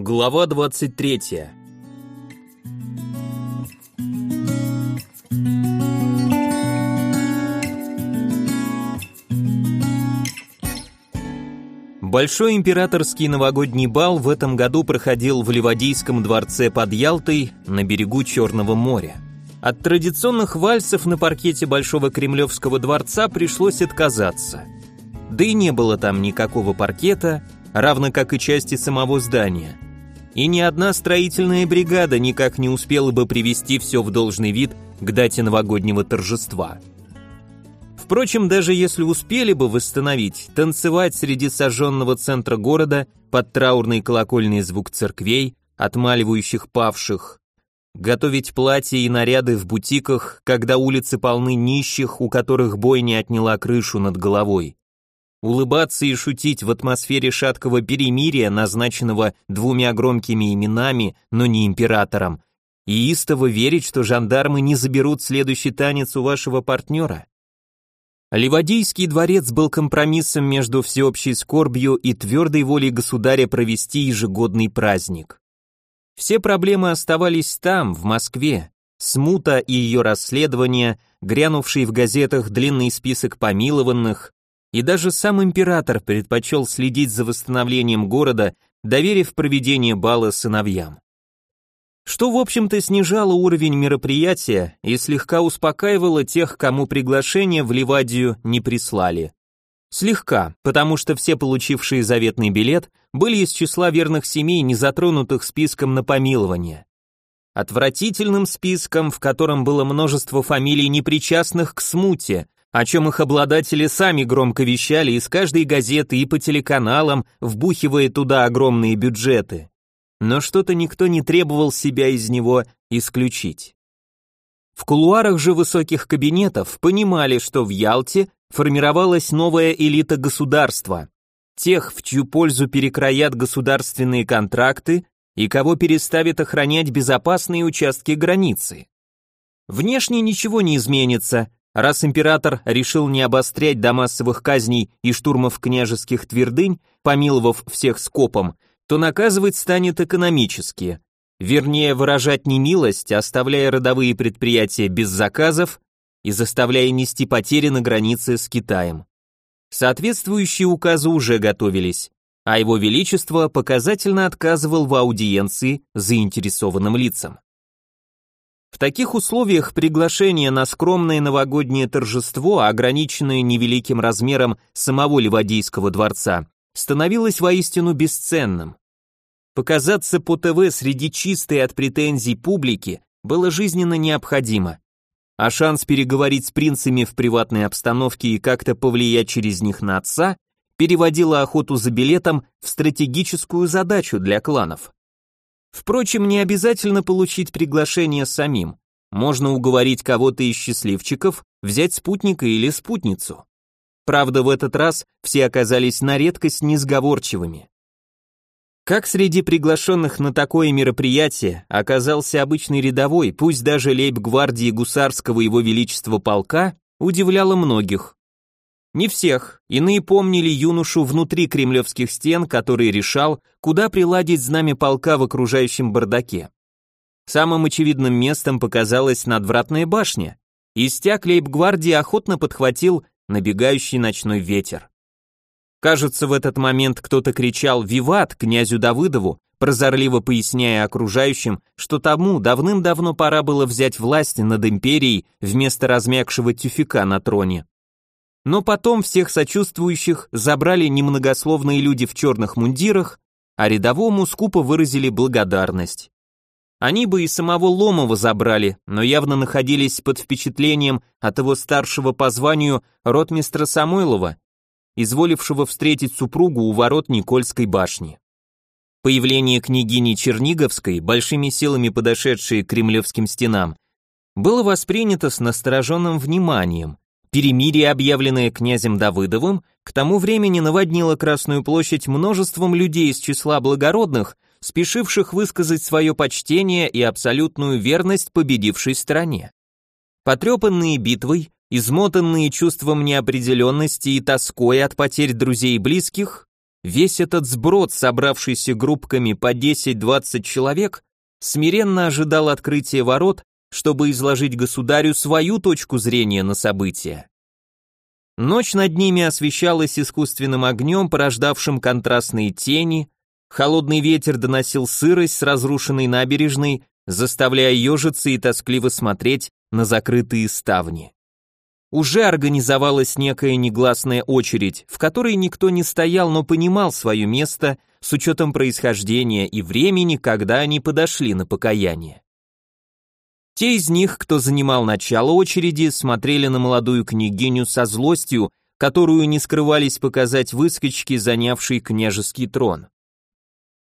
Глава 23. Большой императорский новогодний бал в этом году проходил в Ливадийском дворце под Ялтой на берегу Черного моря. От традиционных вальсов на паркете Большого Кремлевского дворца пришлось отказаться. Да и не было там никакого паркета, равно как и части самого здания. И ни одна строительная бригада никак не успела бы привести все в должный вид к дате новогоднего торжества. Впрочем, даже если успели бы восстановить, танцевать среди сожженного центра города под траурный колокольный звук церквей, отмаливающих павших, готовить платья и наряды в бутиках, когда улицы полны нищих, у которых бой не отняла крышу над головой, улыбаться и шутить в атмосфере шаткого перемирия, назначенного двумя громкими именами, но не императором, и истово верить, что жандармы не заберут следующий танец у вашего партнера. Ливадийский дворец был компромиссом между всеобщей скорбью и твердой волей государя провести ежегодный праздник. Все проблемы оставались там, в Москве. Смута и ее расследование, грянувший в газетах длинный список помилованных, и даже сам император предпочел следить за восстановлением города, доверив проведение бала сыновьям что, в общем-то, снижало уровень мероприятия и слегка успокаивало тех, кому приглашение в Ливадию не прислали. Слегка, потому что все получившие заветный билет были из числа верных семей, не затронутых списком на помилование. Отвратительным списком, в котором было множество фамилий, непричастных к смуте, о чем их обладатели сами громко вещали из каждой газеты и по телеканалам, вбухивая туда огромные бюджеты но что-то никто не требовал себя из него исключить. В кулуарах же высоких кабинетов понимали, что в Ялте формировалась новая элита государства, тех, в чью пользу перекроят государственные контракты и кого переставят охранять безопасные участки границы. Внешне ничего не изменится, раз император решил не обострять до массовых казней и штурмов княжеских твердынь, помиловав всех скопом, то наказывать станет экономически, вернее выражать немилость, оставляя родовые предприятия без заказов и заставляя нести потери на границе с Китаем. Соответствующие указы уже готовились, а его величество показательно отказывал в аудиенции заинтересованным лицам. В таких условиях приглашение на скромное новогоднее торжество, ограниченное невеликим размером самого Ливадийского дворца, становилось воистину бесценным. Показаться по ТВ среди чистой от претензий публики было жизненно необходимо, а шанс переговорить с принцами в приватной обстановке и как-то повлиять через них на отца переводила охоту за билетом в стратегическую задачу для кланов. Впрочем, не обязательно получить приглашение самим. Можно уговорить кого-то из счастливчиков взять спутника или спутницу. Правда, в этот раз все оказались на редкость несговорчивыми. Как среди приглашенных на такое мероприятие оказался обычный рядовой, пусть даже лейб-гвардии гусарского его величества полка, удивляло многих. Не всех, иные помнили юношу внутри кремлевских стен, который решал, куда приладить знамя полка в окружающем бардаке. Самым очевидным местом показалась надвратная башня, и стяг лейб-гвардии охотно подхватил набегающий ночной ветер. Кажется, в этот момент кто-то кричал «Виват!» князю Давыдову, прозорливо поясняя окружающим, что тому давным-давно пора было взять власть над империей вместо размягшего тюфика на троне. Но потом всех сочувствующих забрали немногословные люди в черных мундирах, а рядовому скупо выразили благодарность. Они бы и самого Ломова забрали, но явно находились под впечатлением от его старшего по званию ротмистра Самойлова, изволившего встретить супругу у ворот Никольской башни. Появление княгини Черниговской, большими силами подошедшей к кремлевским стенам, было воспринято с настороженным вниманием. Перемирие, объявленное князем Давыдовым, к тому времени наводнило Красную площадь множеством людей из числа благородных, спешивших высказать свое почтение и абсолютную верность победившей стране. Потрепанные битвой, измотанные чувством неопределенности и тоской от потерь друзей и близких, весь этот сброд, собравшийся группками по 10-20 человек, смиренно ожидал открытия ворот, чтобы изложить государю свою точку зрения на события. Ночь над ними освещалась искусственным огнем, порождавшим контрастные тени, холодный ветер доносил сырость с разрушенной набережной, заставляя ежиться и тоскливо смотреть на закрытые ставни. Уже организовалась некая негласная очередь, в которой никто не стоял, но понимал свое место с учетом происхождения и времени, когда они подошли на покаяние. Те из них, кто занимал начало очереди, смотрели на молодую княгиню со злостью, которую не скрывались показать выскочки, занявшие княжеский трон.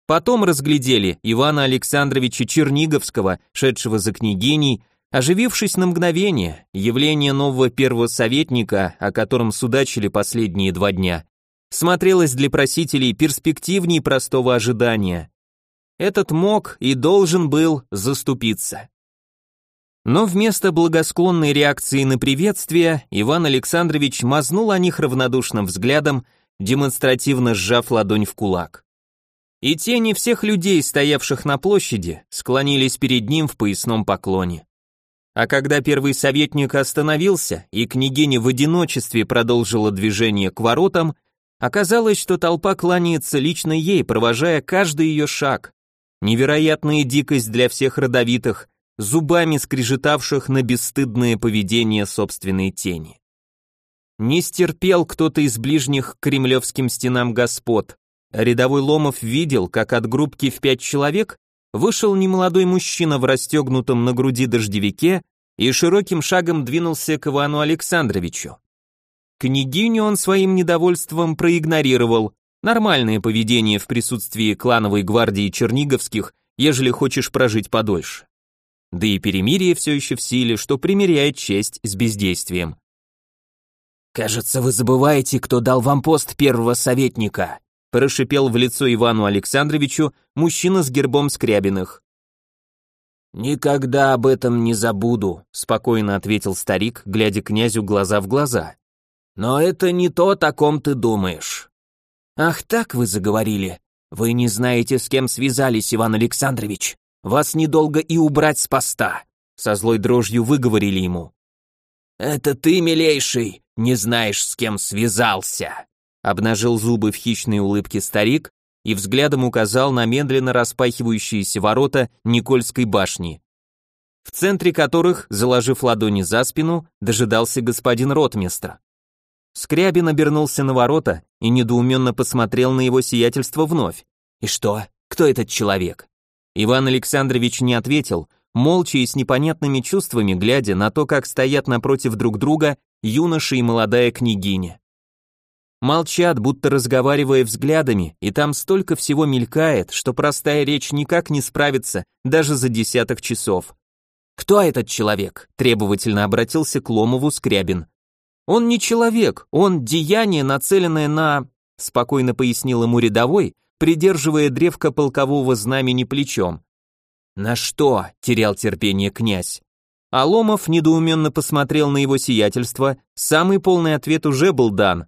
Потом разглядели Ивана Александровича Черниговского, шедшего за княгиней, Оживившись на мгновение, явление нового первого советника, о котором судачили последние два дня, смотрелось для просителей перспективней простого ожидания. Этот мог и должен был заступиться. Но вместо благосклонной реакции на приветствие Иван Александрович мазнул о них равнодушным взглядом, демонстративно сжав ладонь в кулак. И тени всех людей, стоявших на площади, склонились перед ним в поясном поклоне. А когда первый советник остановился, и княгиня в одиночестве продолжила движение к воротам, оказалось, что толпа кланяется лично ей, провожая каждый ее шаг. Невероятная дикость для всех родовитых, зубами скрежетавших на бесстыдное поведение собственной тени. Не стерпел кто-то из ближних к кремлевским стенам господ. Рядовой Ломов видел, как от группки в пять человек вышел немолодой мужчина в расстегнутом на груди дождевике и широким шагом двинулся к Ивану Александровичу. Княгиню он своим недовольством проигнорировал, нормальное поведение в присутствии клановой гвардии черниговских, ежели хочешь прожить подольше. Да и перемирие все еще в силе, что примеряет честь с бездействием. «Кажется, вы забываете, кто дал вам пост первого советника», прошипел в лицо Ивану Александровичу мужчина с гербом Скрябиных. «Никогда об этом не забуду», — спокойно ответил старик, глядя князю глаза в глаза. «Но это не то, о ком ты думаешь». «Ах, так вы заговорили. Вы не знаете, с кем связались, Иван Александрович. Вас недолго и убрать с поста», — со злой дрожью выговорили ему. «Это ты, милейший, не знаешь, с кем связался», обнажил зубы в хищной улыбке старик и взглядом указал на медленно распахивающиеся ворота Никольской башни, в центре которых, заложив ладони за спину, дожидался господин ротмистр. Скрябин обернулся на ворота и недоуменно посмотрел на его сиятельство вновь. «И что? Кто этот человек?» Иван Александрович не ответил, молча и с непонятными чувствами глядя на то, как стоят напротив друг друга юноша и молодая княгиня. Молчат, будто разговаривая взглядами, и там столько всего мелькает, что простая речь никак не справится даже за десяток часов. «Кто этот человек?» – требовательно обратился к Ломову Скрябин. «Он не человек, он деяние, нацеленное на...» – спокойно пояснил ему рядовой, придерживая древко полкового знамени плечом. «На что?» – терял терпение князь. А Ломов недоуменно посмотрел на его сиятельство, самый полный ответ уже был дан.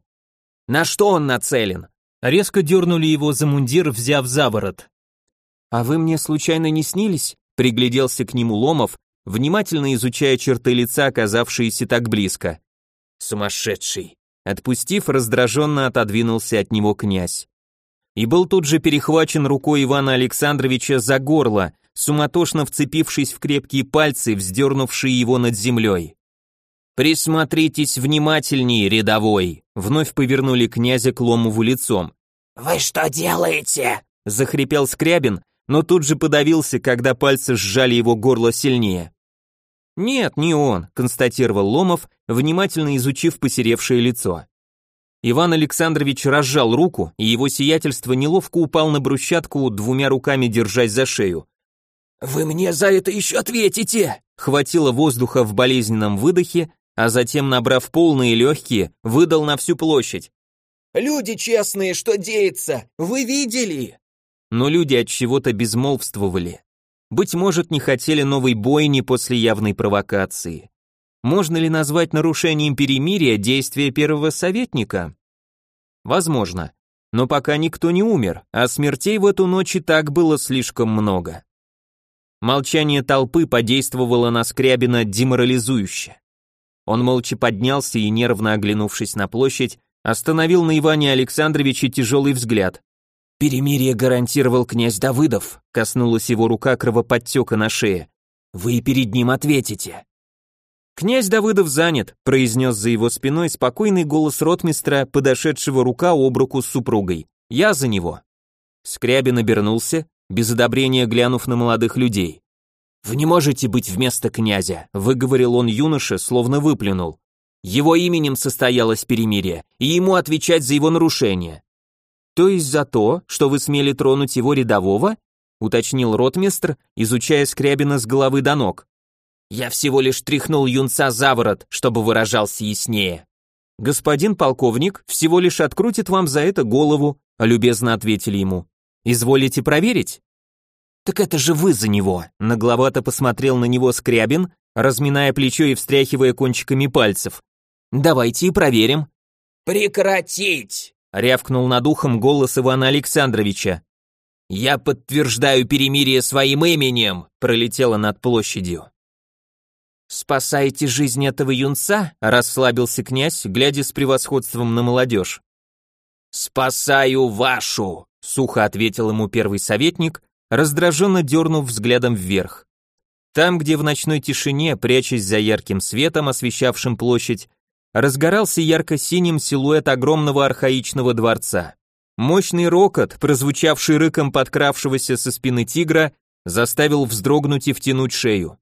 На что он нацелен? Резко дернули его за мундир, взяв за ворот. А вы мне случайно не снились? Пригляделся к нему Ломов, внимательно изучая черты лица, оказавшиеся так близко. Сумасшедший. Отпустив, раздраженно отодвинулся от него князь. И был тут же перехвачен рукой Ивана Александровича за горло, суматошно вцепившись в крепкие пальцы, вздернувшие его над землей. «Присмотритесь внимательнее, рядовой!» Вновь повернули князя к Ломову лицом. «Вы что делаете?» Захрипел Скрябин, но тут же подавился, когда пальцы сжали его горло сильнее. «Нет, не он», констатировал Ломов, внимательно изучив посеревшее лицо. Иван Александрович разжал руку, и его сиятельство неловко упал на брусчатку, двумя руками держась за шею. «Вы мне за это еще ответите!» Хватило воздуха в болезненном выдохе, а затем, набрав полные легкие, выдал на всю площадь. «Люди честные, что деется? Вы видели?» Но люди от чего-то безмолвствовали. Быть может, не хотели новой бойни после явной провокации. Можно ли назвать нарушением перемирия действия первого советника? Возможно. но пока никто не умер, а смертей в эту ночь и так было слишком много. Молчание толпы подействовало на Скрябина деморализующе. Он молча поднялся и, нервно оглянувшись на площадь, остановил на Иване Александровиче тяжелый взгляд. «Перемирие гарантировал князь Давыдов», коснулась его рука кровоподтека на шее. «Вы перед ним ответите». «Князь Давыдов занят», произнес за его спиной спокойный голос ротмистра, подошедшего рука об руку с супругой. «Я за него». Скрябин обернулся, без одобрения глянув на молодых людей. «Вы не можете быть вместо князя», выговорил он юноше, словно выплюнул. «Его именем состоялось перемирие, и ему отвечать за его нарушение. То есть за то, что вы смели тронуть его рядового? уточнил ротмистр, изучая Скрябина с головы до ног. Я всего лишь тряхнул юнца за ворот, чтобы выражался яснее. Господин полковник всего лишь открутит вам за это голову, любезно ответили ему. Изволите проверить? Так это же вы за него, нагловато посмотрел на него Скрябин, разминая плечо и встряхивая кончиками пальцев. Давайте и проверим. Прекратить! рявкнул над ухом голос Ивана Александровича. «Я подтверждаю перемирие своим именем!» пролетело над площадью. «Спасаете жизнь этого юнца?» расслабился князь, глядя с превосходством на молодежь. «Спасаю вашу!» сухо ответил ему первый советник, раздраженно дернув взглядом вверх. Там, где в ночной тишине, прячась за ярким светом, освещавшим площадь, разгорался ярко-синим силуэт огромного архаичного дворца. Мощный рокот, прозвучавший рыком подкравшегося со спины тигра, заставил вздрогнуть и втянуть шею.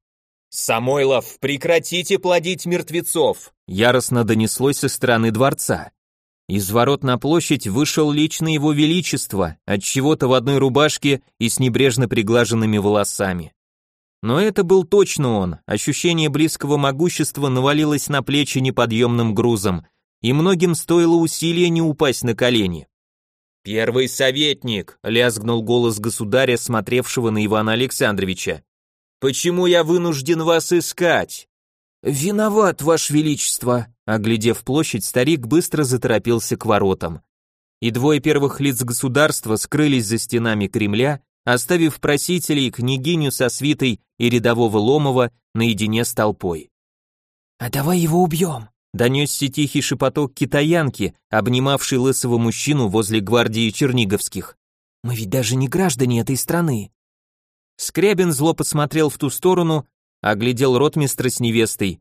«Самойлов, прекратите плодить мертвецов!» Яростно донеслось со стороны дворца. Из ворот на площадь вышел лично его величество, от чего-то в одной рубашке и с небрежно приглаженными волосами. Но это был точно он, ощущение близкого могущества навалилось на плечи неподъемным грузом, и многим стоило усилия не упасть на колени. «Первый советник!» — лязгнул голос государя, смотревшего на Ивана Александровича. «Почему я вынужден вас искать?» «Виноват, Ваше Величество!» Оглядев площадь, старик быстро заторопился к воротам. И двое первых лиц государства скрылись за стенами Кремля, оставив просителей, княгиню со свитой и рядового Ломова наедине с толпой. «А давай его убьем», — донесся тихий шепоток китаянки, обнимавшей лысого мужчину возле гвардии черниговских. «Мы ведь даже не граждане этой страны». Скрябин зло посмотрел в ту сторону, оглядел ротмистра с невестой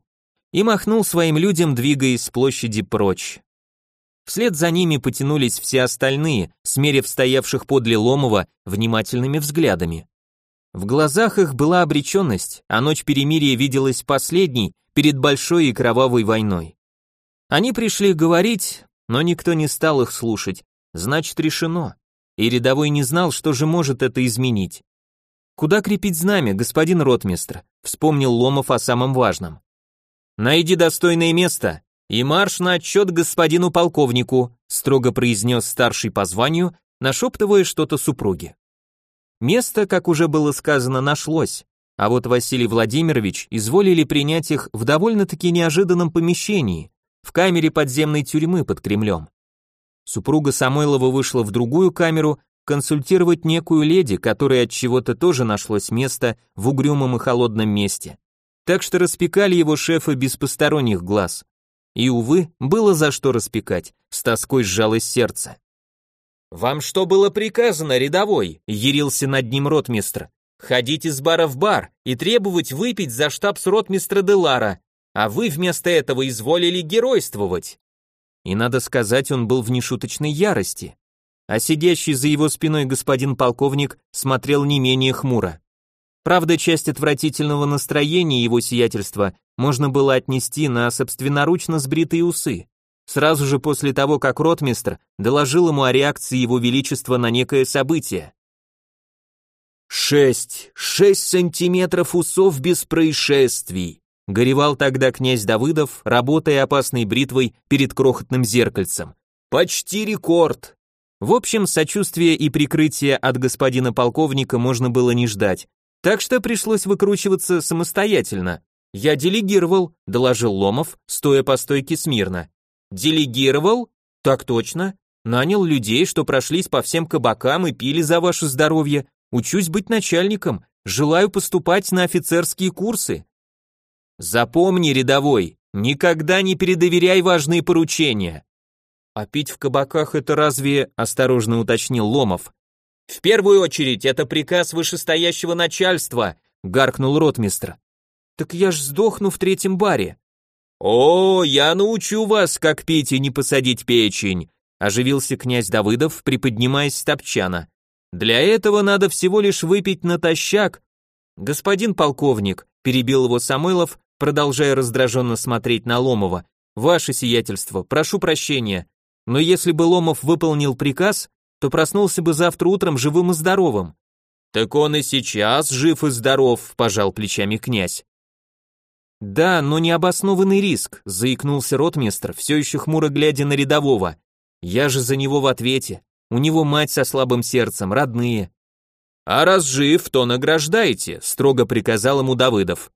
и махнул своим людям, двигаясь с площади прочь. Вслед за ними потянулись все остальные, смерив стоявших подле Ломова внимательными взглядами. В глазах их была обреченность, а ночь перемирия виделась последней перед большой и кровавой войной. Они пришли говорить, но никто не стал их слушать, значит решено. И рядовой не знал, что же может это изменить. «Куда крепить знамя, господин ротмистр?» вспомнил Ломов о самом важном. «Найди достойное место «И марш на отчет господину полковнику», строго произнес старший по званию, нашептывая что-то супруге. Место, как уже было сказано, нашлось, а вот Василий Владимирович изволили принять их в довольно-таки неожиданном помещении, в камере подземной тюрьмы под Кремлем. Супруга Самойлова вышла в другую камеру консультировать некую леди, которой от чего-то тоже нашлось место в угрюмом и холодном месте. Так что распекали его шефа без посторонних глаз. И, увы, было за что распекать, с тоской сжалось сердце. «Вам что было приказано, рядовой?» — ярился над ним ротмистр. «Ходить из бара в бар и требовать выпить за штабс ротмистра Делара, а вы вместо этого изволили геройствовать». И надо сказать, он был в нешуточной ярости. А сидящий за его спиной господин полковник смотрел не менее хмуро. Правда, часть отвратительного настроения его сиятельства можно было отнести на собственноручно сбритые усы. Сразу же после того, как ротмистр доложил ему о реакции его величества на некое событие. «Шесть, шесть сантиметров усов без происшествий», горевал тогда князь Давыдов, работая опасной бритвой перед крохотным зеркальцем. «Почти рекорд!» В общем, сочувствия и прикрытия от господина полковника можно было не ждать, так что пришлось выкручиваться самостоятельно. Я делегировал, доложил Ломов, стоя по стойке смирно. Делегировал? Так точно. Нанял людей, что прошлись по всем кабакам и пили за ваше здоровье. Учусь быть начальником. Желаю поступать на офицерские курсы. Запомни, рядовой, никогда не передоверяй важные поручения. А пить в кабаках это разве, осторожно уточнил Ломов. В первую очередь это приказ вышестоящего начальства, гаркнул ротмистр. Так я ж сдохну в третьем баре. О, я научу вас, как пить и не посадить печень, оживился князь Давыдов, приподнимаясь с топчана. Для этого надо всего лишь выпить натощак. Господин полковник, перебил его Самойлов, продолжая раздраженно смотреть на Ломова. Ваше сиятельство, прошу прощения, но если бы Ломов выполнил приказ, то проснулся бы завтра утром живым и здоровым. Так он и сейчас жив и здоров, пожал плечами князь. Да, но необоснованный риск, заикнулся ротмистр, все еще хмуро глядя на рядового. Я же за него в ответе. У него мать со слабым сердцем, родные. А раз жив, то награждаете, строго приказал ему Давыдов.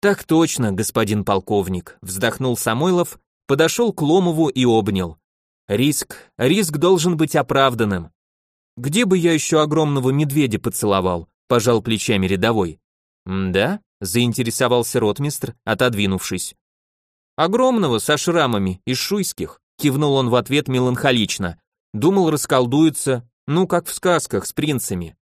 Так точно, господин полковник, вздохнул Самойлов, подошел к Ломову и обнял. Риск, риск должен быть оправданным. Где бы я еще огромного медведя поцеловал, пожал плечами рядовой. Да? заинтересовался ротмистр, отодвинувшись. Огромного со шрамами из шуйских. Кивнул он в ответ меланхолично. Думал, расколдуется, ну, как в сказках с принцами.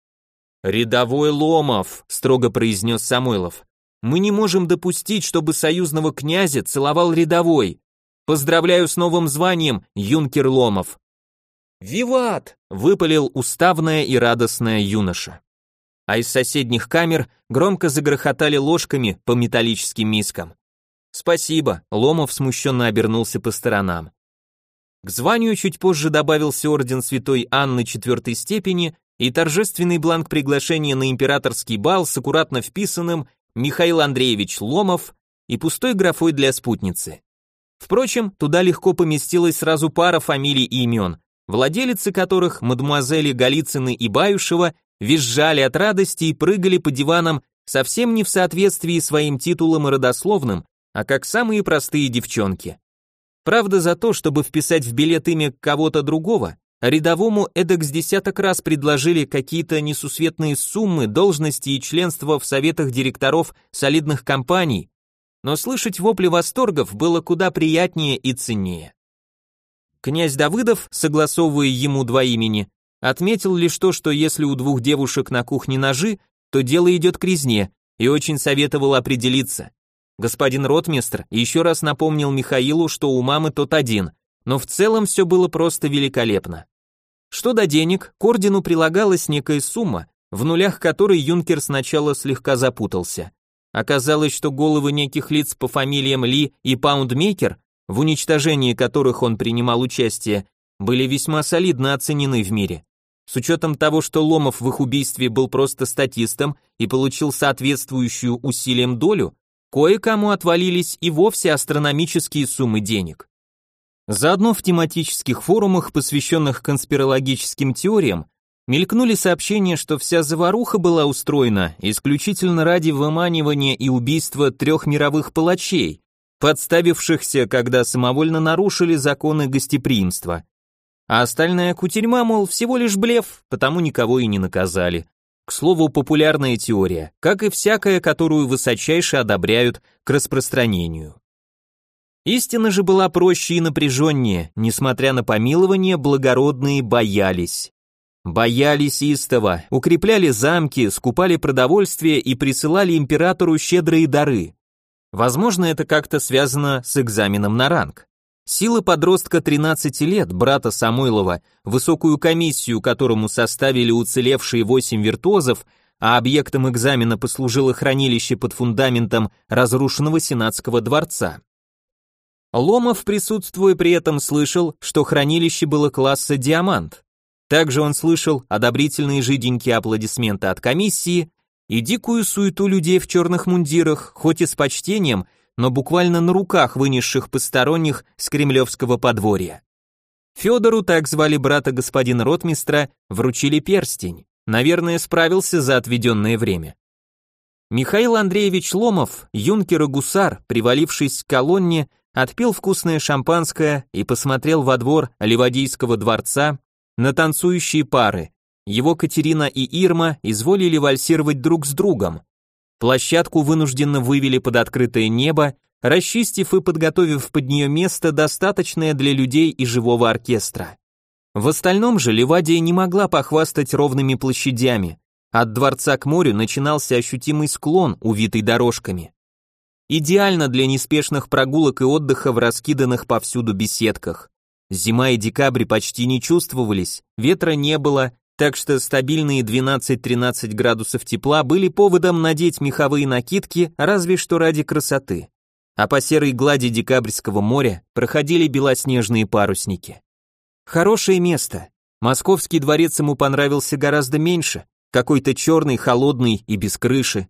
«Рядовой Ломов», — строго произнес Самойлов. «Мы не можем допустить, чтобы союзного князя целовал рядовой. Поздравляю с новым званием, юнкер Ломов». «Виват!» — выпалил уставная и радостная юноша. А из соседних камер громко загрохотали ложками по металлическим мискам. «Спасибо», — Ломов смущенно обернулся по сторонам. К званию чуть позже добавился орден святой Анны четвертой степени и торжественный бланк приглашения на императорский бал с аккуратно вписанным Михаил Андреевич Ломов и пустой графой для спутницы. Впрочем, туда легко поместилась сразу пара фамилий и имен, владелицы которых, мадемуазели Голицыны и Баюшева, визжали от радости и прыгали по диванам совсем не в соответствии своим титулом и родословным, а как самые простые девчонки. Правда, за то, чтобы вписать в билет имя кого-то другого, рядовому эдак с десяток раз предложили какие-то несусветные суммы, должности и членство в советах директоров солидных компаний, но слышать вопли восторгов было куда приятнее и ценнее. Князь Давыдов, согласовывая ему два имени, отметил лишь то, что если у двух девушек на кухне ножи, то дело идет к резне, и очень советовал определиться, Господин ротмистр еще раз напомнил Михаилу, что у мамы тот один, но в целом все было просто великолепно. Что до денег, к ордену прилагалась некая сумма, в нулях которой юнкер сначала слегка запутался. Оказалось, что головы неких лиц по фамилиям Ли и Паундмейкер, в уничтожении которых он принимал участие, были весьма солидно оценены в мире. С учетом того, что Ломов в их убийстве был просто статистом и получил соответствующую усилиям долю, Кое-кому отвалились и вовсе астрономические суммы денег. Заодно в тематических форумах, посвященных конспирологическим теориям, мелькнули сообщения, что вся заваруха была устроена исключительно ради выманивания и убийства трех мировых палачей, подставившихся, когда самовольно нарушили законы гостеприимства. А остальная кутерьма, мол, всего лишь блеф, потому никого и не наказали. К слову, популярная теория, как и всякая, которую высочайше одобряют к распространению. Истина же была проще и напряженнее, несмотря на помилование, благородные боялись. Боялись истово, укрепляли замки, скупали продовольствие и присылали императору щедрые дары. Возможно, это как-то связано с экзаменом на ранг. Силы подростка 13 лет, брата Самойлова, высокую комиссию, которому составили уцелевшие 8 виртуозов, а объектом экзамена послужило хранилище под фундаментом разрушенного Сенатского дворца. Ломов, присутствуя при этом, слышал, что хранилище было класса «Диамант». Также он слышал одобрительные жиденькие аплодисменты от комиссии и дикую суету людей в черных мундирах, хоть и с почтением, но буквально на руках вынесших посторонних с кремлевского подворья. Федору, так звали брата господина ротмистра, вручили перстень. Наверное, справился за отведенное время. Михаил Андреевич Ломов, юнкер и гусар, привалившись к колонне, отпил вкусное шампанское и посмотрел во двор Ливадийского дворца на танцующие пары. Его Катерина и Ирма изволили вальсировать друг с другом. Площадку вынужденно вывели под открытое небо, расчистив и подготовив под нее место, достаточное для людей и живого оркестра. В остальном же Ливадия не могла похвастать ровными площадями. От дворца к морю начинался ощутимый склон, увитый дорожками. Идеально для неспешных прогулок и отдыха в раскиданных повсюду беседках. Зима и декабрь почти не чувствовались, ветра не было, так что стабильные 12-13 градусов тепла были поводом надеть меховые накидки, разве что ради красоты. А по серой глади декабрьского моря проходили белоснежные парусники. Хорошее место. Московский дворец ему понравился гораздо меньше, какой-то черный, холодный и без крыши.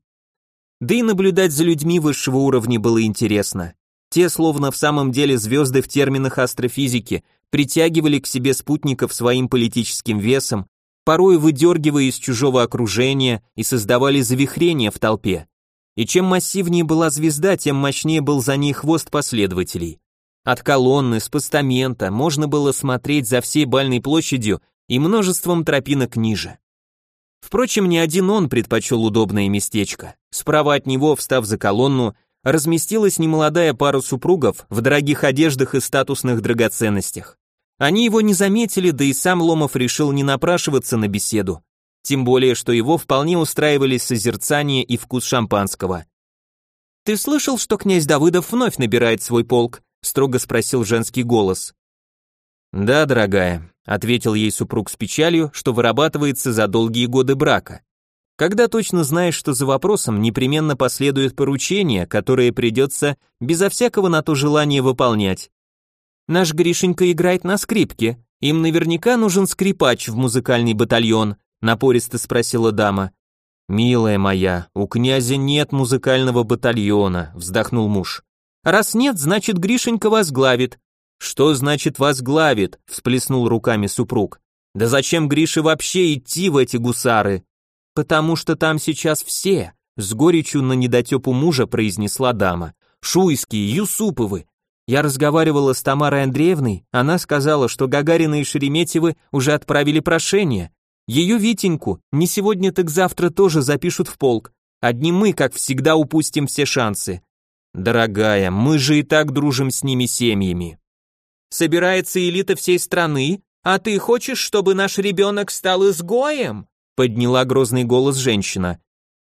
Да и наблюдать за людьми высшего уровня было интересно. Те, словно в самом деле звезды в терминах астрофизики, притягивали к себе спутников своим политическим весом, порой выдергивая из чужого окружения и создавали завихрения в толпе. И чем массивнее была звезда, тем мощнее был за ней хвост последователей. От колонны, с постамента можно было смотреть за всей бальной площадью и множеством тропинок ниже. Впрочем, не один он предпочел удобное местечко. Справа от него, встав за колонну, разместилась немолодая пара супругов в дорогих одеждах и статусных драгоценностях. Они его не заметили, да и сам Ломов решил не напрашиваться на беседу. Тем более, что его вполне устраивали созерцание и вкус шампанского. «Ты слышал, что князь Давыдов вновь набирает свой полк?» строго спросил женский голос. «Да, дорогая», — ответил ей супруг с печалью, что вырабатывается за долгие годы брака. Когда точно знаешь, что за вопросом непременно последует поручение, которое придется безо всякого на то желания выполнять. Наш Гришенька играет на скрипке. Им наверняка нужен скрипач в музыкальный батальон, напористо спросила дама. Милая моя, у князя нет музыкального батальона, вздохнул муж. Раз нет, значит Гришенька возглавит. Что значит возглавит? всплеснул руками супруг. Да зачем Грише вообще идти в эти гусары? Потому что там сейчас все, с горечью на недотепу мужа произнесла дама. Шуйские, Юсуповы, я разговаривала с Тамарой Андреевной, она сказала, что Гагарина и Шереметьевы уже отправили прошение. Ее Витеньку не сегодня, так завтра тоже запишут в полк. Одни мы, как всегда, упустим все шансы. Дорогая, мы же и так дружим с ними семьями. Собирается элита всей страны, а ты хочешь, чтобы наш ребенок стал изгоем? Подняла грозный голос женщина.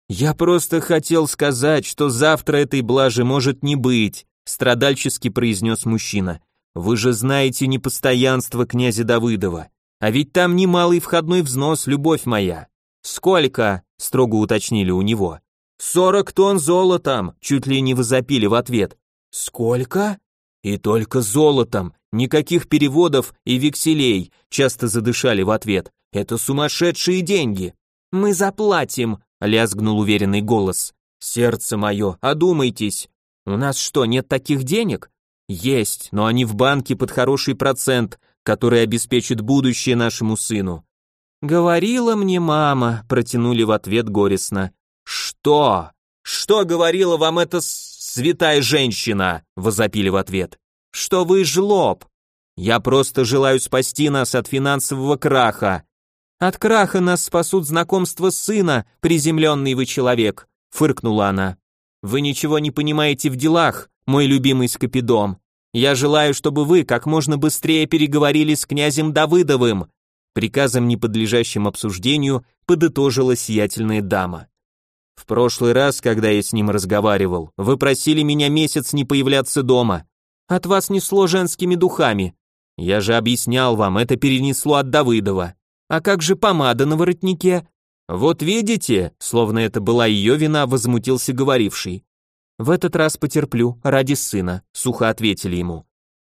Я просто хотел сказать, что завтра этой блажи может не быть страдальчески произнес мужчина. Вы же знаете непостоянство князя Давыдова. А ведь там немалый входной взнос, любовь моя. Сколько? строго уточнили у него. Сорок тонн золотом, чуть ли не возопили в ответ. Сколько? И только золотом, никаких переводов и векселей, часто задышали в ответ. Это сумасшедшие деньги. Мы заплатим, лязгнул уверенный голос. Сердце мое, одумайтесь, у нас что, нет таких денег? Есть, но они в банке под хороший процент, который обеспечит будущее нашему сыну. Говорила мне мама, протянули в ответ горестно. Что? Что говорила вам эта святая женщина? возопили в ответ. Что вы жлоб? Я просто желаю спасти нас от финансового краха. От краха нас спасут знакомства сына, приземленный вы человек, фыркнула она. Вы ничего не понимаете в делах, мой любимый Скопидом. Я желаю, чтобы вы как можно быстрее переговорили с князем Давыдовым. Приказом, не подлежащим обсуждению, подытожила сиятельная дама. В прошлый раз, когда я с ним разговаривал, вы просили меня месяц не появляться дома. От вас несло женскими духами. Я же объяснял вам, это перенесло от Давыдова. А как же помада на воротнике? «Вот видите», словно это была ее вина, возмутился говоривший. «В этот раз потерплю, ради сына», — сухо ответили ему.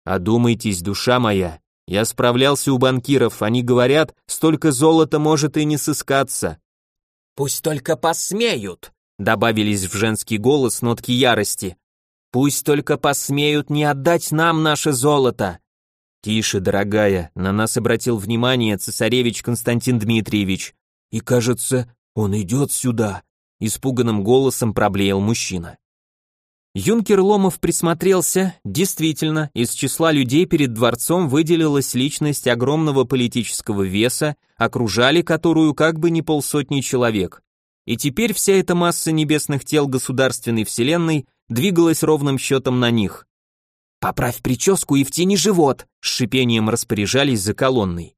«Одумайтесь, душа моя, я справлялся у банкиров, они говорят, столько золота может и не сыскаться». «Пусть только посмеют», — добавились в женский голос нотки ярости. «Пусть только посмеют не отдать нам наше золото». «Тише, дорогая, на нас обратил внимание цесаревич Константин Дмитриевич. И, кажется, он идет сюда, испуганным голосом проблеял мужчина. Юнкер Ломов присмотрелся, действительно, из числа людей перед дворцом выделилась личность огромного политического веса, окружали которую как бы не полсотни человек. И теперь вся эта масса небесных тел государственной вселенной двигалась ровным счетом на них. «Поправь прическу и в тени живот!» с шипением распоряжались за колонной.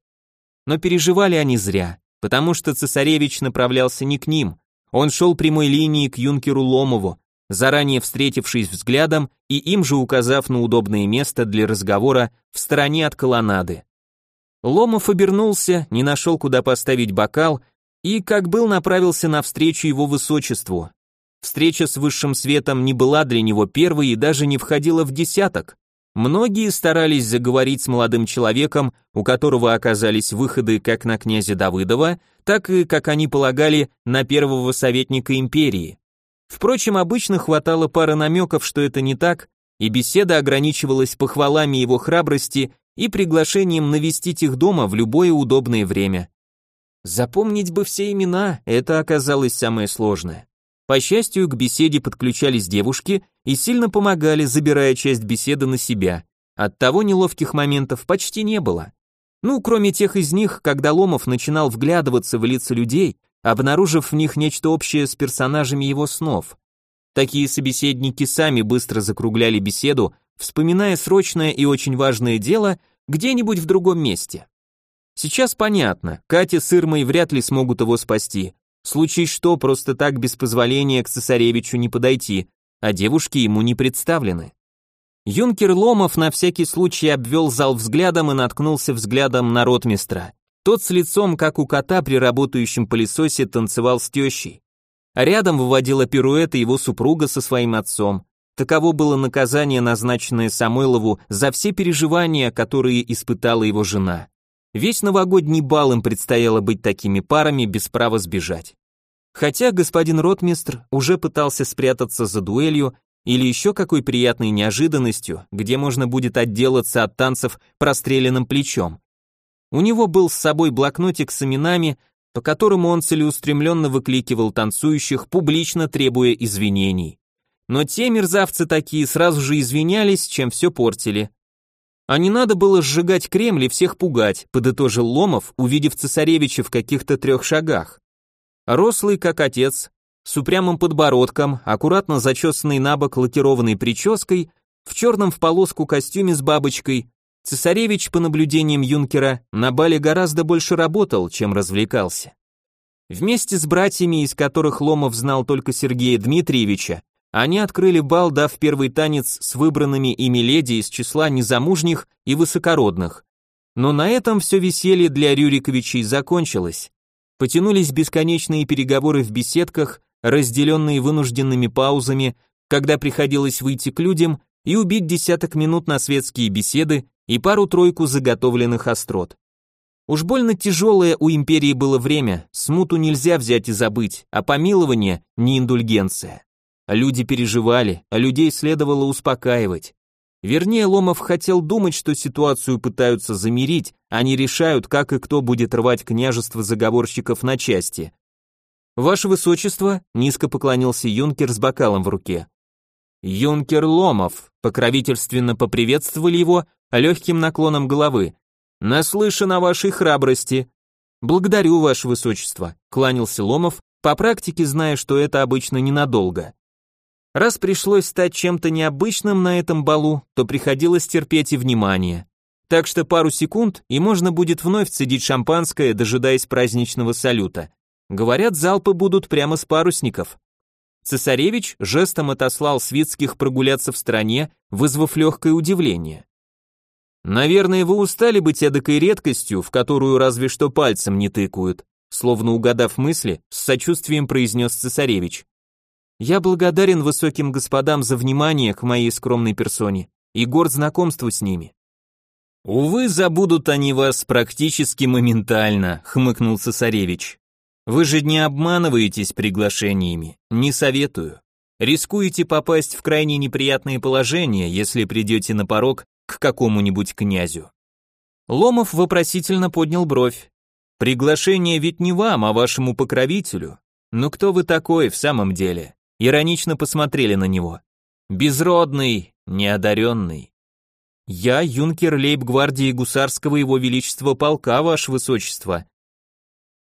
Но переживали они зря, потому что цесаревич направлялся не к ним, он шел прямой линией к юнкеру Ломову, заранее встретившись взглядом и им же указав на удобное место для разговора в стороне от колоннады. Ломов обернулся, не нашел, куда поставить бокал, и, как был, направился навстречу его высочеству. Встреча с высшим светом не была для него первой и даже не входила в десяток. Многие старались заговорить с молодым человеком, у которого оказались выходы как на князя Давыдова, так и, как они полагали, на первого советника империи. Впрочем, обычно хватало пары намеков, что это не так, и беседа ограничивалась похвалами его храбрости и приглашением навестить их дома в любое удобное время. Запомнить бы все имена, это оказалось самое сложное. По счастью, к беседе подключались девушки и сильно помогали, забирая часть беседы на себя. Оттого неловких моментов почти не было. Ну, кроме тех из них, когда Ломов начинал вглядываться в лица людей, обнаружив в них нечто общее с персонажами его снов. Такие собеседники сами быстро закругляли беседу, вспоминая срочное и очень важное дело где-нибудь в другом месте. Сейчас понятно, Катя с Ирмой вряд ли смогут его спасти. Случай что, просто так без позволения к цесаревичу не подойти, а девушки ему не представлены. Юнкер Ломов на всякий случай обвел зал взглядом и наткнулся взглядом на ротмистра. Тот с лицом, как у кота при работающем пылесосе, танцевал с тещей. рядом выводила пируэты его супруга со своим отцом. Таково было наказание, назначенное Самойлову за все переживания, которые испытала его жена. Весь новогодний бал им предстояло быть такими парами без права сбежать. Хотя господин ротмистр уже пытался спрятаться за дуэлью или еще какой приятной неожиданностью, где можно будет отделаться от танцев простреленным плечом. У него был с собой блокнотик с именами, по которому он целеустремленно выкликивал танцующих, публично требуя извинений. Но те мерзавцы такие сразу же извинялись, чем все портили. А не надо было сжигать Кремль и всех пугать, подытожил Ломов, увидев цесаревича в каких-то трех шагах. Рослый, как отец, с упрямым подбородком, аккуратно зачесанный на бок лакированной прической, в черном в полоску костюме с бабочкой, Цесаревич, по наблюдениям юнкера, на бале гораздо больше работал, чем развлекался. Вместе с братьями, из которых Ломов знал только Сергея Дмитриевича, они открыли бал, дав первый танец с выбранными ими леди из числа незамужних и высокородных. Но на этом все веселье для Рюриковичей закончилось. Потянулись бесконечные переговоры в беседках, разделенные вынужденными паузами, когда приходилось выйти к людям и убить десяток минут на светские беседы и пару-тройку заготовленных острот. Уж больно тяжелое у империи было время, смуту нельзя взять и забыть, а помилование не индульгенция. Люди переживали, а людей следовало успокаивать. Вернее, Ломов хотел думать, что ситуацию пытаются замирить, а не решают, как и кто будет рвать княжество заговорщиков на части. «Ваше Высочество», — низко поклонился юнкер с бокалом в руке. «Юнкер Ломов», — покровительственно поприветствовали его, легким наклоном головы. «Наслышан о вашей храбрости». «Благодарю, ваше высочество», — кланялся Ломов, по практике зная, что это обычно ненадолго. Раз пришлось стать чем-то необычным на этом балу, то приходилось терпеть и внимание. Так что пару секунд, и можно будет вновь цедить шампанское, дожидаясь праздничного салюта. Говорят, залпы будут прямо с парусников. Цесаревич жестом отослал свитских прогуляться в стране, вызвав легкое удивление. Наверное, вы устали быть эдакой редкостью, в которую разве что пальцем не тыкают, словно угадав мысли, с сочувствием произнес цесаревич. Я благодарен высоким господам за внимание к моей скромной персоне и горд знакомству с ними. Увы, забудут они вас практически моментально, хмыкнул цесаревич. Вы же не обманываетесь приглашениями, не советую. Рискуете попасть в крайне неприятное положение, если придете на порог к какому-нибудь князю. Ломов вопросительно поднял бровь. Приглашение ведь не вам, а вашему покровителю. Но кто вы такой в самом деле? Иронично посмотрели на него. Безродный, неодаренный. Я юнкер лейб-гвардии гусарского его величества полка, ваше высочество.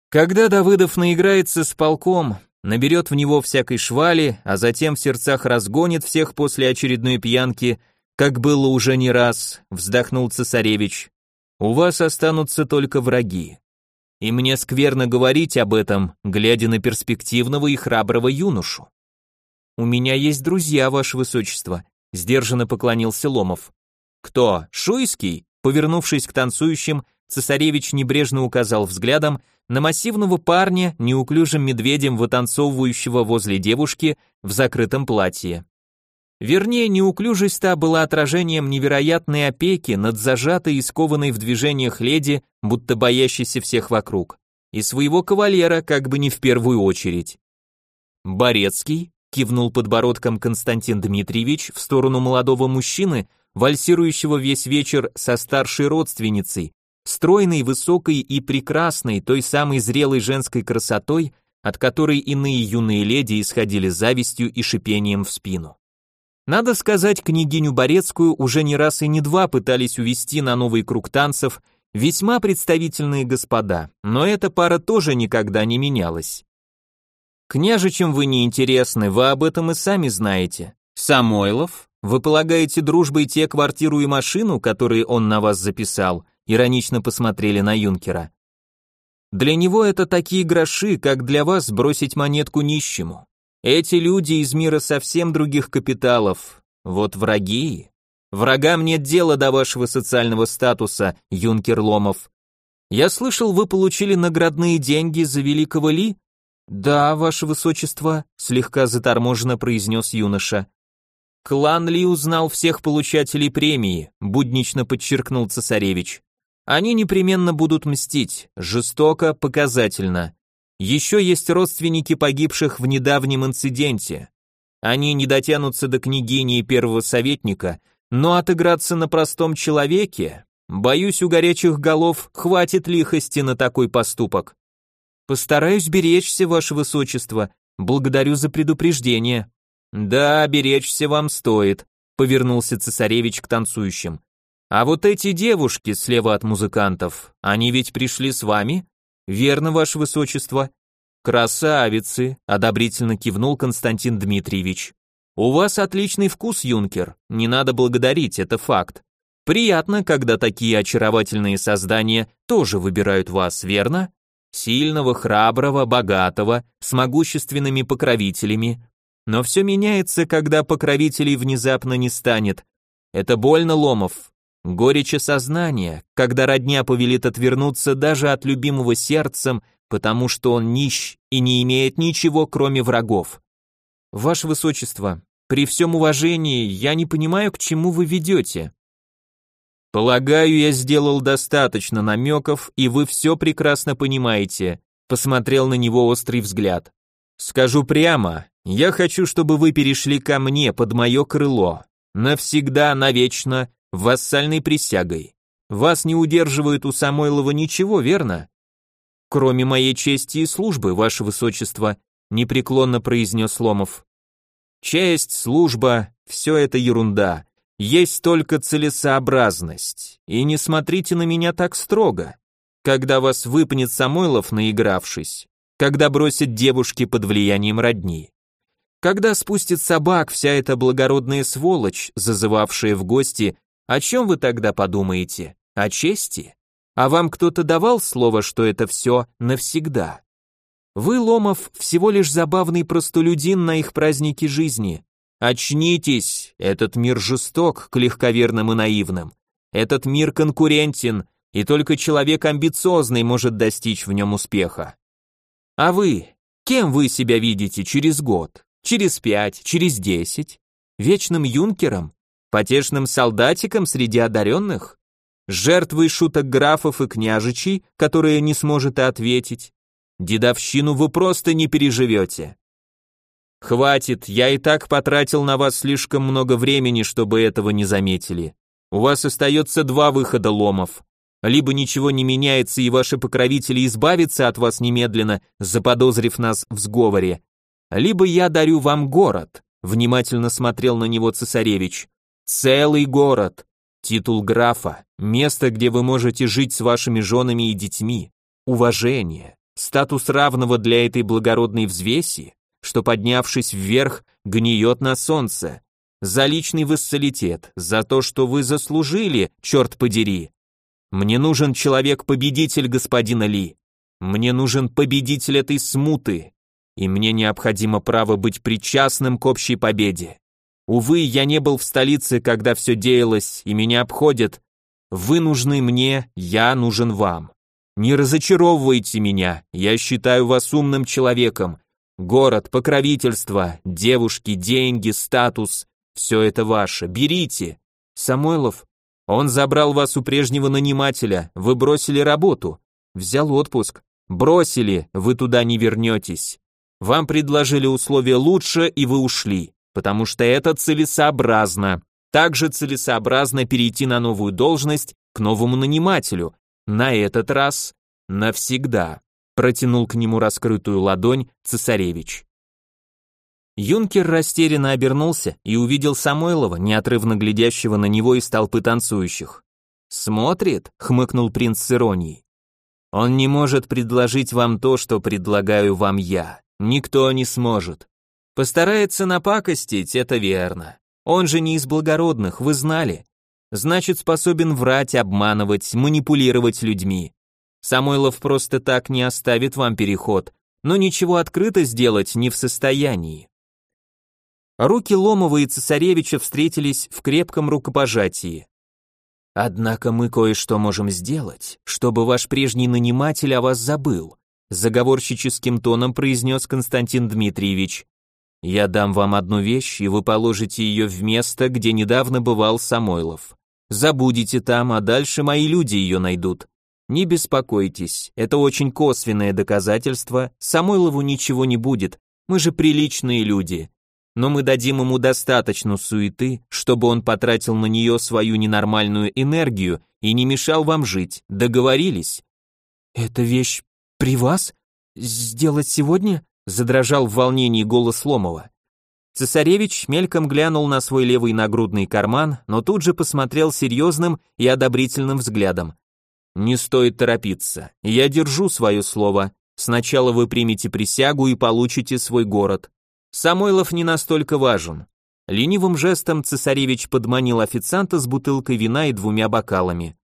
Когда Давыдов наиграется с полком, наберет в него всякой швали, а затем в сердцах разгонит всех после очередной пьянки, как было уже не раз, вздохнул цесаревич. У вас останутся только враги. И мне скверно говорить об этом, глядя на перспективного и храброго юношу. У меня есть друзья, ваше высочество, сдержанно поклонился Ломов. Кто? Шуйский? Повернувшись к танцующим, цесаревич небрежно указал взглядом на массивного парня, неуклюжим медведем вытанцовывающего возле девушки в закрытом платье. Вернее, неуклюжесть та была отражением невероятной опеки над зажатой и скованной в движениях леди, будто боящейся всех вокруг, и своего кавалера как бы не в первую очередь. Борецкий кивнул подбородком Константин Дмитриевич в сторону молодого мужчины, вальсирующего весь вечер со старшей родственницей, стройной, высокой и прекрасной, той самой зрелой женской красотой, от которой иные юные леди исходили завистью и шипением в спину. Надо сказать, княгиню Борецкую уже не раз и не два пытались увести на новый круг танцев весьма представительные господа, но эта пара тоже никогда не менялась. Княжичем вы не интересны, вы об этом и сами знаете. Самойлов, вы полагаете дружбой те квартиру и машину, которые он на вас записал, иронично посмотрели на юнкера. Для него это такие гроши, как для вас бросить монетку нищему. Эти люди из мира совсем других капиталов. Вот враги. Врагам нет дела до вашего социального статуса, юнкер Ломов. Я слышал, вы получили наградные деньги за великого Ли? Да, ваше высочество, слегка заторможенно произнес юноша. Клан Ли узнал всех получателей премии, буднично подчеркнул цесаревич. Они непременно будут мстить, жестоко, показательно. Еще есть родственники погибших в недавнем инциденте. Они не дотянутся до княгини и первого советника, но отыграться на простом человеке, боюсь, у горячих голов хватит лихости на такой поступок. Постараюсь беречься, ваше высочество. Благодарю за предупреждение. Да, беречься вам стоит, повернулся цесаревич к танцующим. А вот эти девушки слева от музыкантов, они ведь пришли с вами? Верно, ваше высочество. Красавицы, одобрительно кивнул Константин Дмитриевич. У вас отличный вкус, юнкер. Не надо благодарить, это факт. Приятно, когда такие очаровательные создания тоже выбирают вас, верно? Сильного, храброго, богатого, с могущественными покровителями. Но все меняется, когда покровителей внезапно не станет. Это больно, Ломов. Горечь сознания, когда родня повелит отвернуться даже от любимого сердцем, потому что он нищ и не имеет ничего, кроме врагов. Ваше Высочество, при всем уважении, я не понимаю, к чему вы ведете. Полагаю, я сделал достаточно намеков, и вы все прекрасно понимаете, посмотрел на него острый взгляд. Скажу прямо, я хочу, чтобы вы перешли ко мне под мое крыло. Навсегда, навечно, вассальной присягой. Вас не удерживает у Самойлова ничего, верно? Кроме моей чести и службы, ваше высочество, непреклонно произнес Ломов. Честь, служба, все это ерунда. Есть только целесообразность. И не смотрите на меня так строго. Когда вас выпнет Самойлов, наигравшись, когда бросит девушки под влиянием родни, когда спустит собак вся эта благородная сволочь, зазывавшая в гости о чем вы тогда подумаете? О чести? А вам кто-то давал слово, что это все навсегда? Вы, Ломов, всего лишь забавный простолюдин на их празднике жизни. Очнитесь, этот мир жесток к легковерным и наивным. Этот мир конкурентен, и только человек амбициозный может достичь в нем успеха. А вы, кем вы себя видите через год, через пять, через десять? Вечным юнкером? Потешным солдатиком среди одаренных? Жертвой шуток графов и княжичей, которые не сможете ответить? Дедовщину вы просто не переживете. Хватит, я и так потратил на вас слишком много времени, чтобы этого не заметили. У вас остается два выхода ломов. Либо ничего не меняется, и ваши покровители избавятся от вас немедленно, заподозрив нас в сговоре, либо я дарю вам город, внимательно смотрел на него цесаревич. Целый город, титул графа, место, где вы можете жить с вашими женами и детьми, уважение, статус равного для этой благородной взвеси, что, поднявшись вверх, гниет на солнце, за личный вассалитет, за то, что вы заслужили, черт подери. Мне нужен человек-победитель, господина Ли. Мне нужен победитель этой смуты, и мне необходимо право быть причастным к общей победе. Увы, я не был в столице, когда все деялось, и меня обходят. Вы нужны мне, я нужен вам. Не разочаровывайте меня, я считаю вас умным человеком. Город, покровительство, девушки, деньги, статус – все это ваше, берите. Самойлов, он забрал вас у прежнего нанимателя, вы бросили работу, взял отпуск, бросили, вы туда не вернетесь. Вам предложили условия лучше, и вы ушли, потому что это целесообразно. Также целесообразно перейти на новую должность к новому нанимателю, на этот раз навсегда. Протянул к нему раскрытую ладонь цесаревич. Юнкер растерянно обернулся и увидел Самойлова, неотрывно глядящего на него из толпы танцующих. «Смотрит?» — хмыкнул принц с иронией. «Он не может предложить вам то, что предлагаю вам я. Никто не сможет. Постарается напакостить, это верно. Он же не из благородных, вы знали. Значит, способен врать, обманывать, манипулировать людьми. Самойлов просто так не оставит вам переход, но ничего открыто сделать не в состоянии. Руки Ломова и Цесаревича встретились в крепком рукопожатии. Однако мы кое-что можем сделать, чтобы ваш прежний наниматель о вас забыл, заговорщическим тоном произнес Константин Дмитриевич. Я дам вам одну вещь, и вы положите ее в место, где недавно бывал Самойлов. Забудете там, а дальше мои люди ее найдут. Не беспокойтесь, это очень косвенное доказательство, Самойлову ничего не будет, мы же приличные люди. Но мы дадим ему достаточно суеты, чтобы он потратил на нее свою ненормальную энергию и не мешал вам жить. Договорились? Эта вещь «При вас? Сделать сегодня?» задрожал в волнении голос Ломова. Цесаревич мельком глянул на свой левый нагрудный карман, но тут же посмотрел серьезным и одобрительным взглядом. «Не стоит торопиться. Я держу свое слово. Сначала вы примете присягу и получите свой город. Самойлов не настолько важен». Ленивым жестом цесаревич подманил официанта с бутылкой вина и двумя бокалами.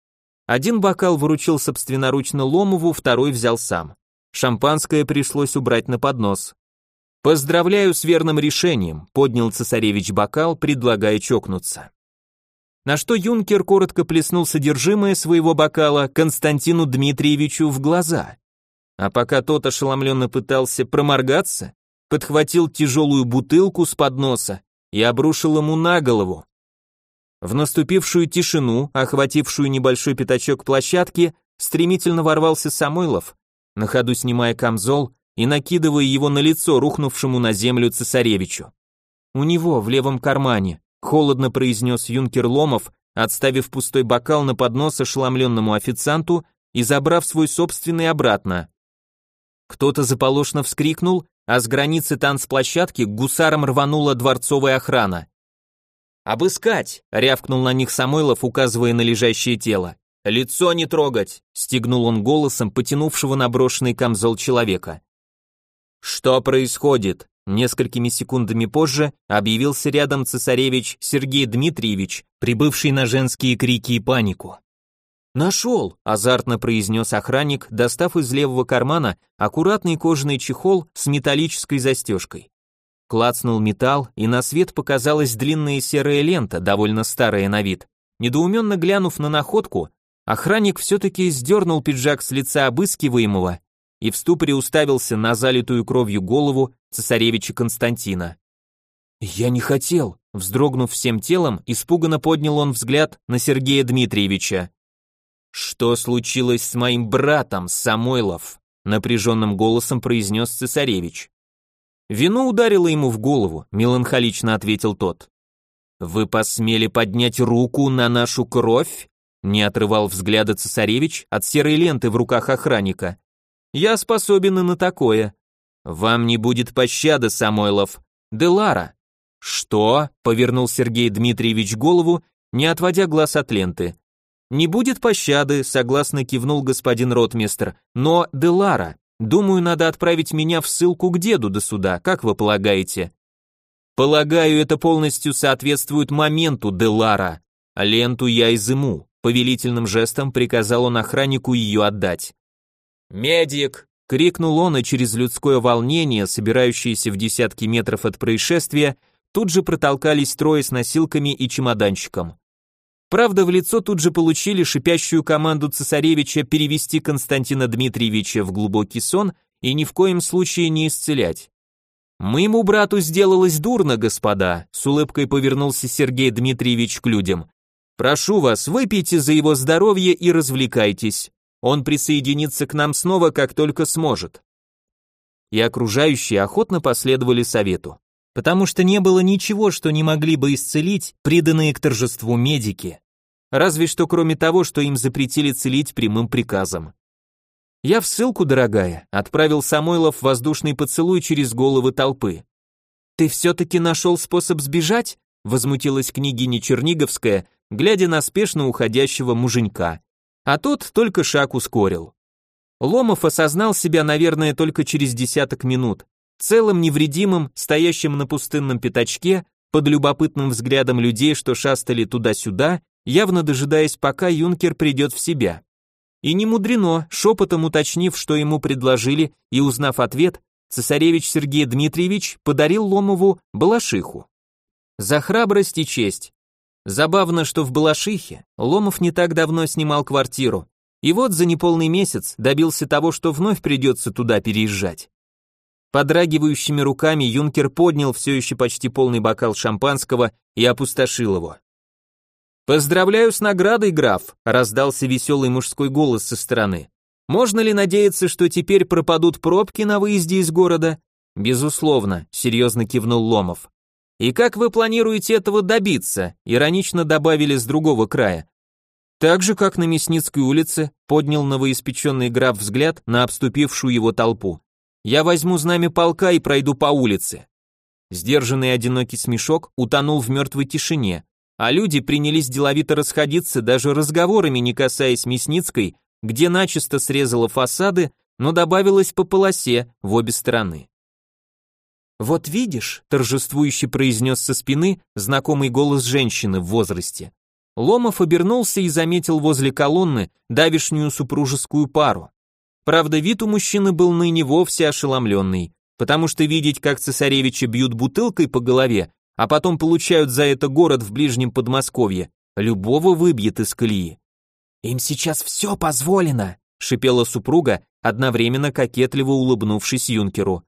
Один бокал выручил собственноручно Ломову, второй взял сам. Шампанское пришлось убрать на поднос. «Поздравляю с верным решением», — поднял цесаревич бокал, предлагая чокнуться. На что юнкер коротко плеснул содержимое своего бокала Константину Дмитриевичу в глаза. А пока тот ошеломленно пытался проморгаться, подхватил тяжелую бутылку с подноса и обрушил ему на голову. В наступившую тишину, охватившую небольшой пятачок площадки, стремительно ворвался Самойлов, на ходу снимая камзол и накидывая его на лицо рухнувшему на землю цесаревичу. У него в левом кармане, холодно произнес юнкер Ломов, отставив пустой бокал на поднос ошеломленному официанту и забрав свой собственный обратно. Кто-то заполошно вскрикнул, а с границы танцплощадки к гусарам рванула дворцовая охрана. «Обыскать!» — рявкнул на них Самойлов, указывая на лежащее тело. «Лицо не трогать!» — стегнул он голосом потянувшего на брошенный камзол человека. «Что происходит?» Несколькими секундами позже объявился рядом цесаревич Сергей Дмитриевич, прибывший на женские крики и панику. «Нашел!» – азартно произнес охранник, достав из левого кармана аккуратный кожаный чехол с металлической застежкой. Клацнул металл, и на свет показалась длинная серая лента, довольно старая на вид. Недоуменно глянув на находку, охранник все-таки сдернул пиджак с лица обыскиваемого и в ступоре уставился на залитую кровью голову цесаревича Константина. «Я не хотел», вздрогнув всем телом, испуганно поднял он взгляд на Сергея Дмитриевича. «Что случилось с моим братом, Самойлов?» напряженным голосом произнес цесаревич. Вино ударило ему в голову, меланхолично ответил тот. Вы посмели поднять руку на нашу кровь? Не отрывал взгляда цесаревич от серой ленты в руках охранника. Я способен и на такое. Вам не будет пощады, Самойлов. Делара. Что? повернул Сергей Дмитриевич голову, не отводя глаз от ленты. Не будет пощады, согласно кивнул господин ротмистр, но Делара, думаю, надо отправить меня в ссылку к деду до суда, как вы полагаете? Полагаю, это полностью соответствует моменту Делара. Ленту я изыму, повелительным жестом приказал он охраннику ее отдать. «Медик!» — крикнул он, и через людское волнение, собирающееся в десятки метров от происшествия, тут же протолкались трое с носилками и чемоданчиком. Правда, в лицо тут же получили шипящую команду цесаревича перевести Константина Дмитриевича в глубокий сон и ни в коем случае не исцелять. «Моему брату сделалось дурно, господа», — с улыбкой повернулся Сергей Дмитриевич к людям. «Прошу вас, выпейте за его здоровье и развлекайтесь. Он присоединится к нам снова, как только сможет». И окружающие охотно последовали совету потому что не было ничего, что не могли бы исцелить приданные к торжеству медики. Разве что кроме того, что им запретили целить прямым приказом. «Я в ссылку, дорогая», — отправил Самойлов воздушный поцелуй через головы толпы. «Ты все-таки нашел способ сбежать?» — возмутилась княгиня Черниговская, глядя на спешно уходящего муженька. А тот только шаг ускорил. Ломов осознал себя, наверное, только через десяток минут целым невредимым, стоящим на пустынном пятачке, под любопытным взглядом людей, что шастали туда-сюда, явно дожидаясь, пока юнкер придет в себя. И не мудрено, шепотом уточнив, что ему предложили, и узнав ответ, цесаревич Сергей Дмитриевич подарил Ломову балашиху. За храбрость и честь. Забавно, что в Балашихе Ломов не так давно снимал квартиру, и вот за неполный месяц добился того, что вновь придется туда переезжать. Подрагивающими руками юнкер поднял все еще почти полный бокал шампанского и опустошил его. «Поздравляю с наградой, граф», — раздался веселый мужской голос со стороны. «Можно ли надеяться, что теперь пропадут пробки на выезде из города?» «Безусловно», — серьезно кивнул Ломов. «И как вы планируете этого добиться?» — иронично добавили с другого края. Так же, как на Мясницкой улице, поднял новоиспеченный граф взгляд на обступившую его толпу. Я возьму знамя полка и пройду по улице. Сдержанный одинокий смешок утонул в мертвой тишине, а люди принялись деловито расходиться, даже разговорами не касаясь Мясницкой, где начисто срезала фасады, но добавилось по полосе в обе стороны. «Вот видишь», — торжествующе произнес со спины знакомый голос женщины в возрасте. Ломов обернулся и заметил возле колонны давишнюю супружескую пару. Правда, вид у мужчины был ныне вовсе ошеломленный, потому что видеть, как цесаревича бьют бутылкой по голове, а потом получают за это город в ближнем Подмосковье, любого выбьет из колеи. «Им сейчас все позволено», — шипела супруга, одновременно кокетливо улыбнувшись юнкеру.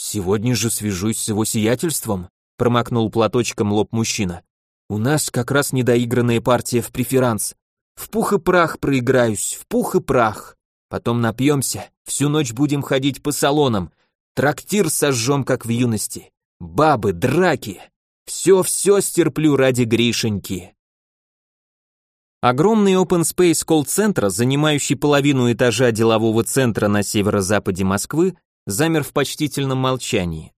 «Сегодня же свяжусь с его сиятельством», — промокнул платочком лоб мужчина. «У нас как раз недоигранная партия в преферанс. В пух и прах проиграюсь, в пух и прах». Потом напьемся, всю ночь будем ходить по салонам, трактир сожжем, как в юности, бабы, драки. Все-все стерплю ради Гришеньки. Огромный open space колл-центра, занимающий половину этажа делового центра на северо-западе Москвы, замер в почтительном молчании.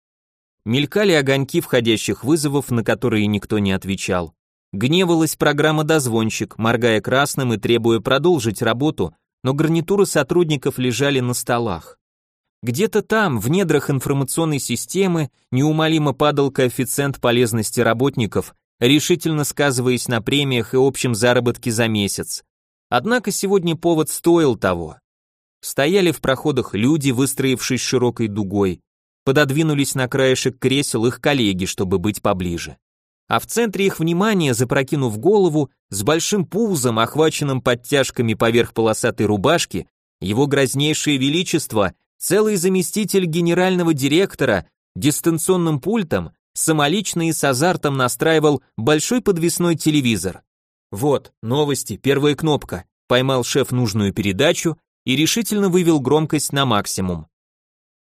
Мелькали огоньки входящих вызовов, на которые никто не отвечал. Гневалась программа «Дозвончик», моргая красным и требуя продолжить работу, но гарнитуры сотрудников лежали на столах. Где-то там, в недрах информационной системы, неумолимо падал коэффициент полезности работников, решительно сказываясь на премиях и общем заработке за месяц. Однако сегодня повод стоил того. Стояли в проходах люди, выстроившись широкой дугой, пододвинулись на краешек кресел их коллеги, чтобы быть поближе а в центре их внимания, запрокинув голову, с большим пузом, охваченным подтяжками поверх полосатой рубашки, его грознейшее величество, целый заместитель генерального директора, дистанционным пультом, самолично и с азартом настраивал большой подвесной телевизор. Вот, новости, первая кнопка. Поймал шеф нужную передачу и решительно вывел громкость на максимум.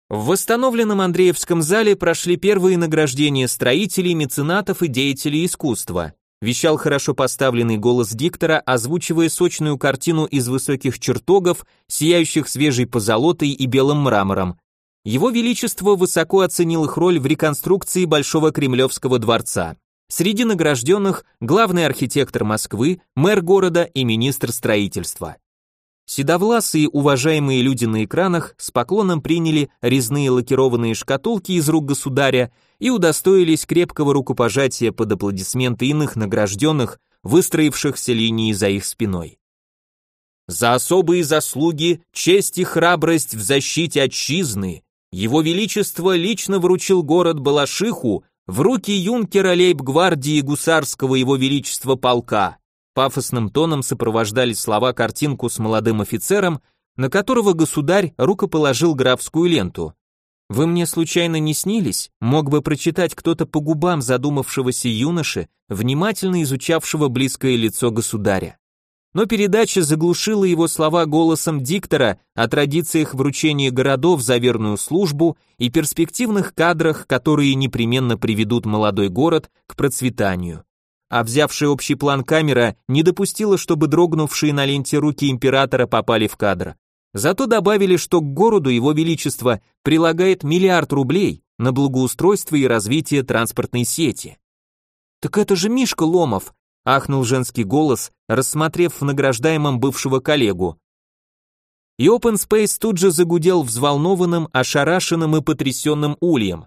В восстановленном Андреевском зале прошли первые награждения строителей, меценатов и деятелей искусства. Вещал хорошо поставленный голос диктора, озвучивая сочную картину из высоких чертогов, сияющих свежей позолотой и белым мрамором. его Величество высоко оценил их роль в реконструкции Большого Кремлевского дворца. Среди награжденных главный архитектор Москвы, мэр города и министр строительства. Седовласые уважаемые люди на экранах с поклоном приняли резные лакированные шкатулки из рук государя и удостоились крепкого рукопожатия под аплодисменты иных награжденных, выстроившихся линией за их спиной. За особые заслуги, честь и храбрость в защите отчизны его Величество лично вручил город Балашиху в руки юнкера лейб-гвардии гусарского Его Величества полка. Пафосным тоном сопровождали слова картинку с молодым офицером, на которого государь рукоположил графскую ленту. Вы мне случайно не снились? Мог бы прочитать кто-то по губам задумавшегося юноши, внимательно изучавшего близкое лицо государя. Но передача заглушила его слова голосом диктора о традициях вручения городов за верную службу и перспективных кадрах, которые непременно приведут молодой город к процветанию а взявшая общий план камера не допустила, чтобы дрогнувшие на ленте руки императора попали в кадр. Зато добавили, что к городу его величество прилагает миллиард рублей на благоустройство и развитие транспортной сети. «Так это же Мишка Ломов!» – ахнул женский голос, рассмотрев в награждаемом бывшего коллегу. И Open тут же загудел взволнованным, ошарашенным и потрясенным ульем.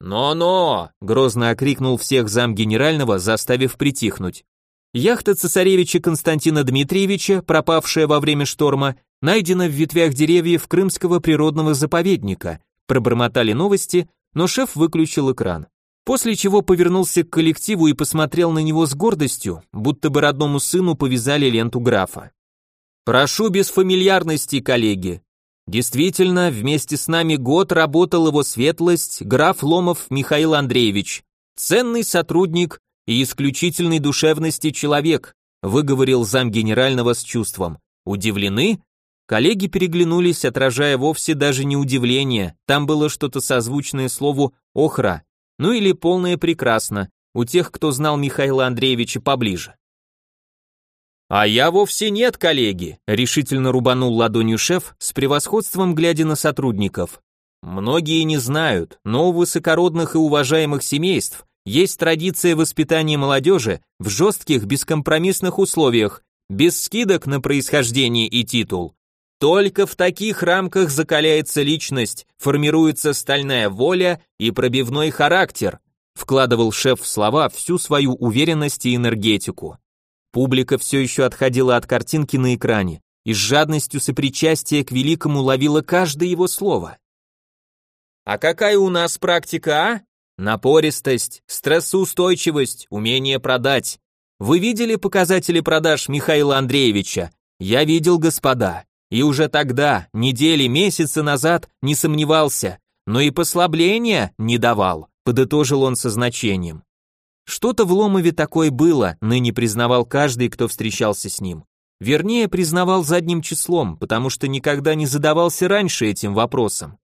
«Но-но!» — грозно окрикнул всех зам генерального, заставив притихнуть. Яхта цесаревича Константина Дмитриевича, пропавшая во время шторма, найдена в ветвях деревьев Крымского природного заповедника. Пробормотали новости, но шеф выключил экран. После чего повернулся к коллективу и посмотрел на него с гордостью, будто бы родному сыну повязали ленту графа. «Прошу без фамильярности, коллеги. Действительно, вместе с нами год работал его светлость, граф Ломов Михаил Андреевич, ценный сотрудник и исключительной душевности человек, выговорил зам генерального с чувством. Удивлены? Коллеги переглянулись, отражая вовсе даже не удивление, там было что-то созвучное слову «охра», ну или полное прекрасно, у тех, кто знал Михаила Андреевича поближе. «А я вовсе нет, коллеги», — решительно рубанул ладонью шеф, с превосходством глядя на сотрудников. «Многие не знают, но у высокородных и уважаемых семейств есть традиция воспитания молодежи в жестких, бескомпромиссных условиях, без скидок на происхождение и титул. Только в таких рамках закаляется личность, формируется стальная воля и пробивной характер», вкладывал шеф в слова всю свою уверенность и энергетику. Публика все еще отходила от картинки на экране и с жадностью сопричастия к великому ловила каждое его слово. А какая у нас практика, а? Напористость, стрессоустойчивость, умение продать. Вы видели показатели продаж Михаила Андреевича? Я видел, господа. И уже тогда, недели, месяцы назад, не сомневался, но и послабления не давал, подытожил он со значением. Что-то в Ломове такое было, ныне признавал каждый, кто встречался с ним. Вернее, признавал задним числом, потому что никогда не задавался раньше этим вопросом.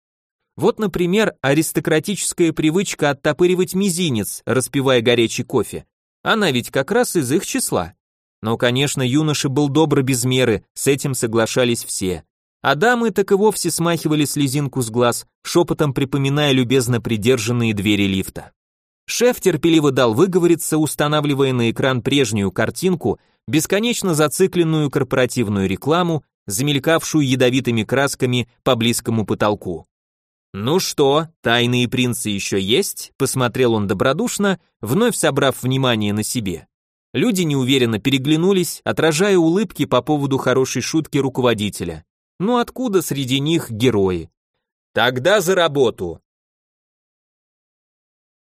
Вот, например, аристократическая привычка оттопыривать мизинец, распивая горячий кофе. Она ведь как раз из их числа. Но, конечно, юноша был добр без меры, с этим соглашались все. А дамы так и вовсе смахивали слезинку с глаз, шепотом припоминая любезно придержанные двери лифта. Шеф терпеливо дал выговориться, устанавливая на экран прежнюю картинку, бесконечно зацикленную корпоративную рекламу, замелькавшую ядовитыми красками по близкому потолку. «Ну что, тайные принцы еще есть?» – посмотрел он добродушно, вновь собрав внимание на себе. Люди неуверенно переглянулись, отражая улыбки по поводу хорошей шутки руководителя. Ну откуда среди них герои? «Тогда за работу!»